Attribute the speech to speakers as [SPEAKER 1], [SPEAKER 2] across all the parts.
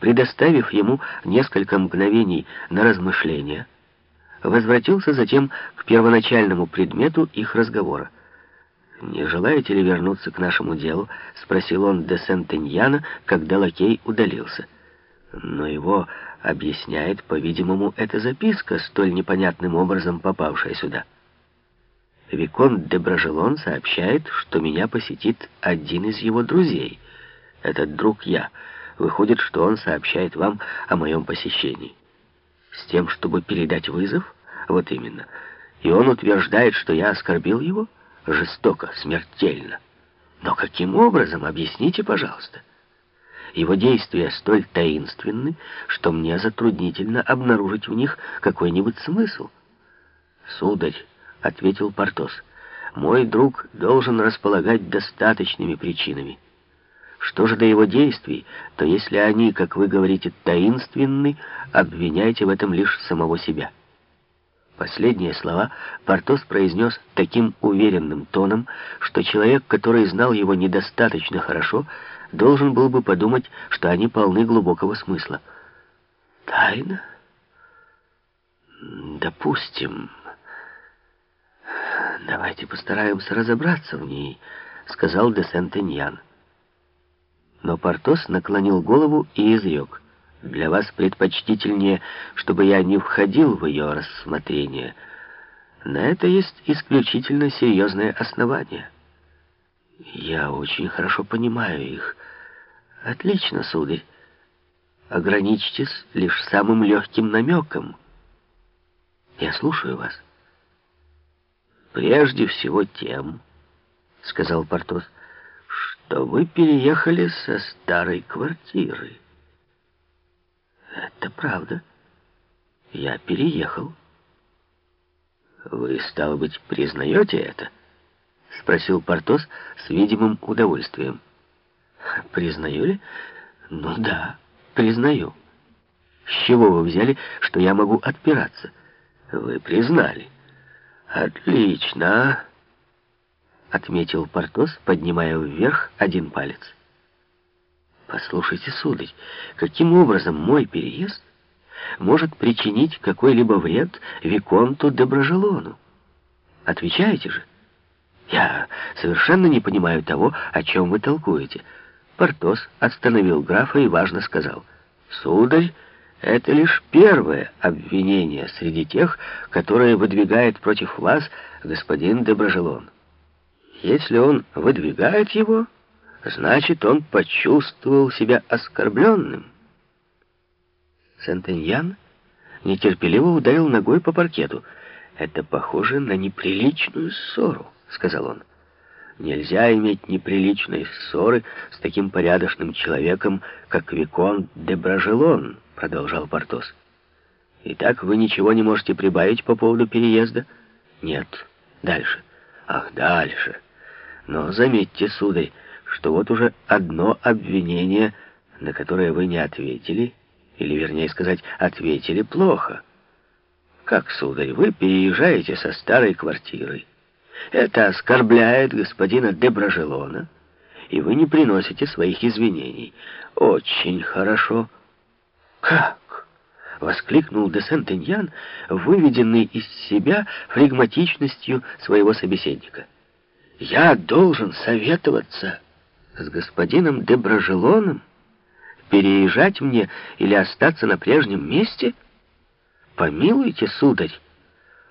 [SPEAKER 1] предоставив ему несколько мгновений на размышления, возвратился затем к первоначальному предмету их разговора. «Не желаете ли вернуться к нашему делу?» — спросил он де Сентеньяна, когда лакей удалился. Но его объясняет, по-видимому, эта записка, столь непонятным образом попавшая сюда. Виконт де Бражелон сообщает, что меня посетит один из его друзей. Этот друг я. Выходит, что он сообщает вам о моем посещении. С тем, чтобы передать вызов? Вот именно. И он утверждает, что я оскорбил его? Жестоко, смертельно. Но каким образом? Объясните, пожалуйста. Его действия столь таинственны, что мне затруднительно обнаружить в них какой-нибудь смысл. «Сударь», — ответил Портос, — «мой друг должен располагать достаточными причинами». Что же до его действий, то если они, как вы говорите, таинственны, обвиняйте в этом лишь самого себя. Последние слова Портос произнес таким уверенным тоном, что человек, который знал его недостаточно хорошо, должен был бы подумать, что они полны глубокого смысла. «Тайна? Допустим. Давайте постараемся разобраться в ней», — сказал де Сентеньян. Но Портос наклонил голову и изрек. «Для вас предпочтительнее, чтобы я не входил в ее рассмотрение. На это есть исключительно серьезное основание». «Я очень хорошо понимаю их. Отлично, сударь. Ограничьтесь лишь самым легким намеком. Я слушаю вас». «Прежде всего тем», — сказал Портос, — что вы переехали со старой квартиры. Это правда. Я переехал. Вы, стало быть, признаете это? Спросил Портос с видимым удовольствием. Признаю ли? Ну да, признаю. С чего вы взяли, что я могу отпираться? Вы признали. Отлично отметил Портос, поднимая вверх один палец. «Послушайте, сударь, каким образом мой переезд может причинить какой-либо вред Виконту де Брожелону? Отвечаете же. Я совершенно не понимаю того, о чем вы толкуете». Портос остановил графа и важно сказал, «Сударь, это лишь первое обвинение среди тех, которые выдвигает против вас господин де Брожелон. Если он выдвигает его, значит, он почувствовал себя оскорбленным. Сентеньян нетерпеливо ударил ногой по паркету. «Это похоже на неприличную ссору», — сказал он. «Нельзя иметь неприличной ссоры с таким порядочным человеком, как Викон де Бражелон», — продолжал Портос. «Итак, вы ничего не можете прибавить по поводу переезда?» «Нет. Дальше». «Ах, дальше». Но заметьте, сударь, что вот уже одно обвинение, на которое вы не ответили, или, вернее сказать, ответили плохо. Как, сударь, вы переезжаете со старой квартиры. Это оскорбляет господина Деброжелона, и вы не приносите своих извинений. Очень хорошо. Как? — воскликнул де Сентеньян, выведенный из себя флегматичностью своего собеседника. Я должен советоваться с господином Деброжелоном? Переезжать мне или остаться на прежнем месте? Помилуйте, сударь.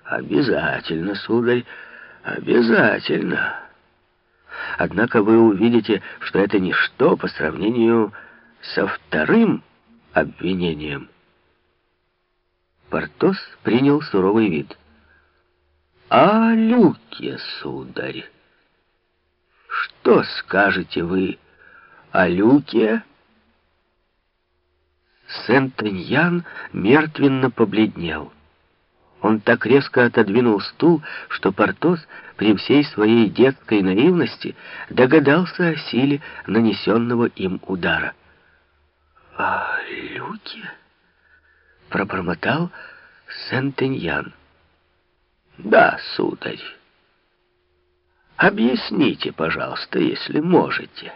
[SPEAKER 1] Обязательно, сударь, обязательно. Однако вы увидите, что это ничто по сравнению со вторым обвинением. Портос принял суровый вид. «А люке, сударь!» Что скажете вы о Люке? Сент-Эньян мертвенно побледнел. Он так резко отодвинул стул, что Портос при всей своей детской наивности догадался о силе нанесенного им удара. «А Люке?» — пробормотал Сент-Эньян. «Да, сударь». Объясните, пожалуйста, если можете».